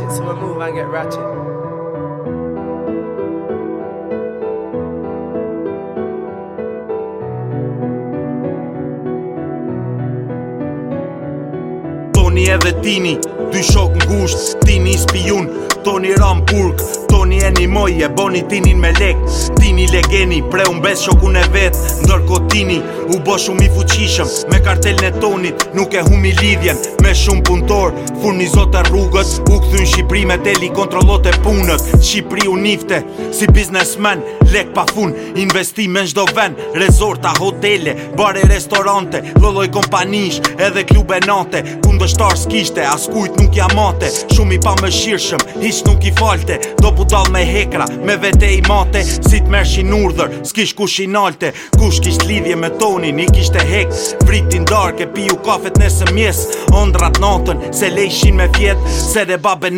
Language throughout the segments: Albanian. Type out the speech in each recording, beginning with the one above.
ratchet, so I move and get ratchet. Boni edhe tini, dy shok ngusht, tini spijun Toni ram burg Toni e një moj e boni tinin me lek Tini legeni pre unë shokun e vet Ndërko tini u bo shumë i fuqishëm Me kartel në tonit nuk e humi lidhjen Me shumë punëtor furnizot e rrugës U këthyn Shqipri me teli kontrolot e punët Shqipri u nifte si biznesmen Lek pa fun investime në shdo ven Rezorta, hotele, bare restorante Lëlloj kompanish edhe klube nate Kundështar s'kishte as kujt nuk jamate Shumë i pa më shirëshëm, hi hiq nuk i falte Do budal me hekra, me vete i mate Si të mersh i nurdhër, s'kish kush i nalte Kush kisht lidhje me tonin, i kisht e hek Vritin dark e piju kafet nesë mjes Ondrat natën, se lejshin me fjet Se dhe babe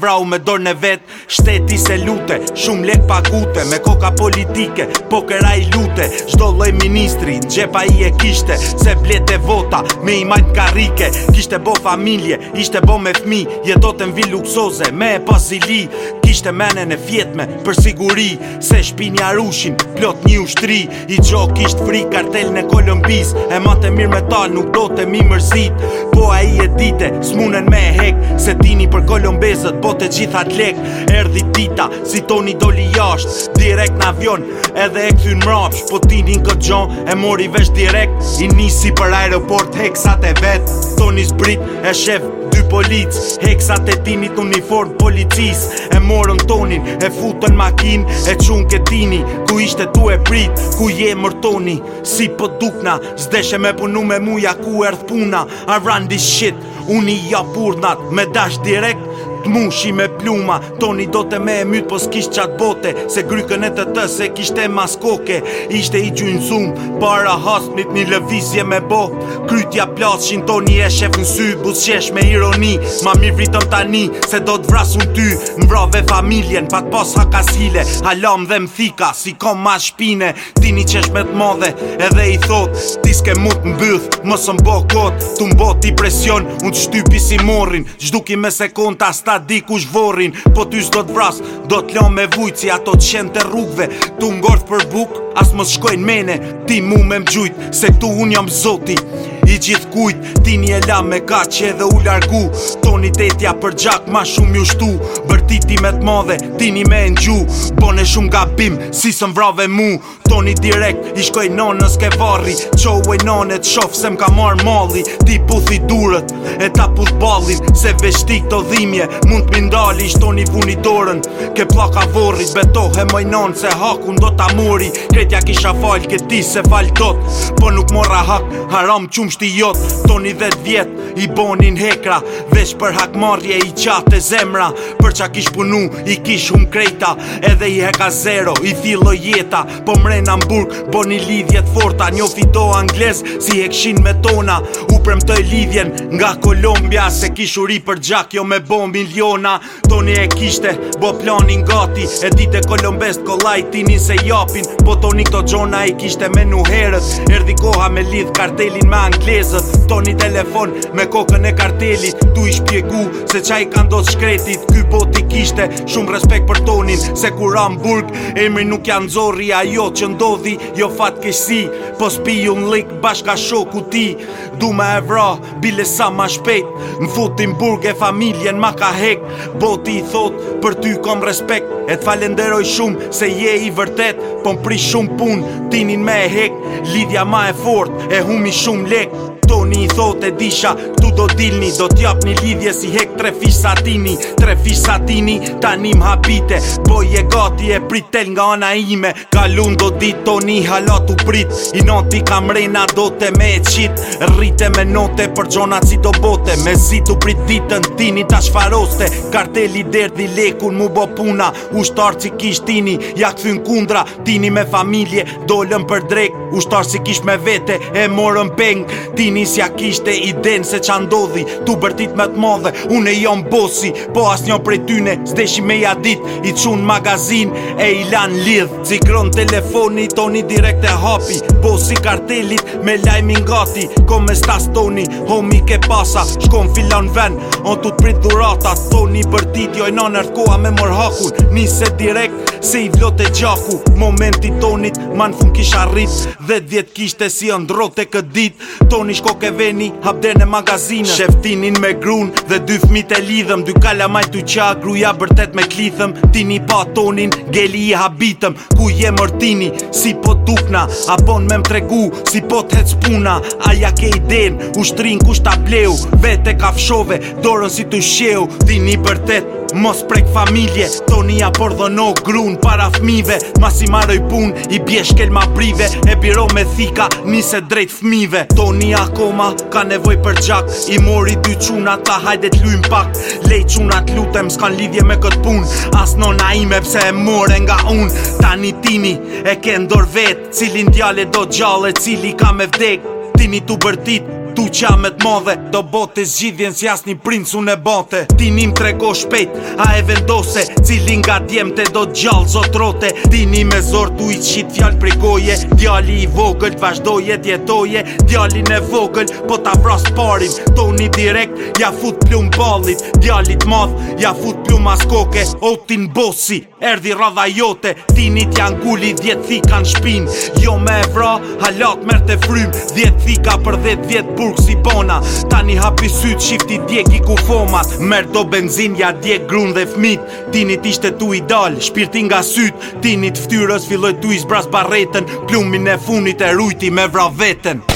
vrau me dorën e vet Shteti se lute, shumë lek pakute Me koka politike, po këra i lute Shdo loj ministri, në gjepa i e kishte Se blete vota, me i majtë karike Kishte bo familje, ishte bo me fmi Jetote në vilë luksoze, me e pas Brazili Kishte mene në fjetme për siguri Se shpinja rushin, plot një ushtri I gjo kisht fri kartel në Kolumbis E matë e mirë me ta nuk do të mi mërzit Po a i e dite, smunen me e hek Se tini për Kolumbezët, po të gjitha lek Erdi dita, si toni doli jasht Direkt në avion, edhe e këthyn mrapsh Po tini në këtë gjon, e mori vesh direkt I nisi për aeroport, heksat e vet Toni brit, e shef, dy polic Heksat e tinit uniform, polic policis E morën tonin, e futën makin E qunë ketini ku ishte tu e prit Ku je mërtoni, si për po dukna Zdeshe me punu me muja ku erth puna Arrandi shit, uni ja burnat Me dash direkt, t'mushi me pluma, toni do të me e mytë Po s'kisht qatë bote, se grykën e të të Se kisht e maskoke, ishte i gjunë zoom Para hasmit një lëvizje me bo Krytja plasë, shinë toni e shef në sy Busë shesh me ironi, ma mirë vritëm tani Se do të ty, në vrave familjen Pa të pas hakasile, halam dhe më thika Si kom ma shpine, ti qesh me të modhe Edhe i thot, ti s'ke mut në bëth më bo kot të më t'i presion Unë të shtypi si morrin, zhduki me sekonda ta di kush vorrin Po ty s'do t'vras Do t'lo me vujci, Si ato t'shen të rrugve Tu ngorth për buk As më shkojnë mene Ti mu me mgjujt Se tu unë jam zoti gjithë kujt Tini e la me ka që edhe u largu Tonit tetja për gjak ma shumë ju shtu Bërtiti me të madhe, tini me ngju Bone shumë gabim, si sëm vrave mu Toni direkt, i shkoj nonë në ske varri Qo u e nonë e të shofë se m'ka marë mali Ti puthi durët, e ta puth balin Se veshti këto dhimje, mund t'mi ndali Ishtë toni funi dorën, ke plaka vorri Betohe mëj nonë, se haku ndo t'amori Kretja kisha falë, këti se falë tot Po nuk mora hak, haram qumë shti jot Toni dhe vjet i bonin hekra Vesh për hakmarje i qate zemra Për qa kish punu i kish hum krejta Edhe i heka zero i thilo jeta Po amburg hamburg boni lidhjet forta Njo fito angles si hekshin me tona U premtoj lidhjen nga Kolombia Se kish uri për gjak jo me bombin liona Toni e kishte bo planin gati E e kolombest kolaj tinin se japin Po toni këto gjona i kishte me nuherët Erdi koha me lidh kartelin me angles pjesët Toni telefon me kokën e kartelit Tu i shpjegu se qaj ka ndos shkretit Ky bot i kishte shumë respekt për tonin Se kur Hamburg emri nuk janë zori Ajo që ndodhi jo fat kishësi Po spi ju në lik bashka shoku ti Du me evra bile sa ma shpejt Në futin burg e familjen ma ka hek Bot i thot për ty kom respekt E të falenderoj shumë se je i vërtet Po më pri shumë pun, tinin me e hek Lidhja ma e fort, e humi shumë lek ftoni i thot e disha Këtu do dilni, do t'jap një lidhje si hek tre fish satini Tre fish satini, ta një më habite Boj e gati e pritel nga ana ime Kalun do dit toni halat u prit I noti kam rena do të me e qit Rrite me note për gjonat si do bote Me si t'u prit ditën tini ta shfaroste Karteli derdi lekun mu bo puna Ushtar që kisht tini, ja këthyn kundra Tini me familje, dolem për drek Ushtar që kisht me vete, e morën peng Tini nisja kishte i den se qa ndodhi Tu bërtit me të modhe, unë e jonë bosi Po as njën prej tyne, s'desh me ja dit I qunë magazin e i lan lidh Cikron telefoni, toni direkt e hapi Bosi kartelit me lajmi gati Ko me stas toni, homi ke pasa Shkon filan ven, on tu t'prit dhuratat Toni bërtit, joj në koha me mërhakun Nise direkt, Se i vlot e gjaku Momenti tonit Ma në fun kisha rrit Dhe djet kishte si ëndrot e kët dit Toni shko ke veni Hapde në magazinë Sheftinin me grun Dhe dy fmit e lidhëm Dy kalla maj të qa Gruja bërtet me klithëm Tini pa tonin Geli i habitëm Ku je mërtini Si po tukna Apon me më tregu Si po të hec puna Aja ke i den Ushtrin ku ta bleu Vete kafshove Dorën si të shjeu Dini bërtet Mos prek familje Toni a por dhe no grun pun para fmive ma si maroj pun i bje shkel ma prive E biro me thika nise drejt fmive Toni akoma ka nevoj për gjak I mori dy quna ta hajde t'lujm pak Lej quna t'lutem s'kan lidhje me kët pun As non ime pse e more nga un Tani tini e ke ndor vet Cilin djale do gjalle cili ka me vdek Tini tu bërtit Tu qa me t'modhe Do bote zgjidhjen si asni princu e bote Ti nim treko shpejt A e vendose Cili nga djem të do t'gjallë zotrote Ti nim me zor tu i qit fjall prej goje Djali i vogël t'vazhdoje t'jetoje Djali në vogël po t'a vras parim Toni direkt ja fut plum ballit Djali madh, ja fut plum as koke O t'in bosi Erdi radha jote, tinit janë gulli, djetë thika në shpin Jo me evra, halat mërë të frym Djetë thika për dhetë, djetë burkë si bona Tani hapi sytë, shifti djek i ku fomat Mërë do benzin, ja djek grun dhe fmit Tinit ishte tu i dal, shpirtin nga sytë Tinit ftyrës filloj tu i zbras barretën Plumin e funit e rujti me vra vetën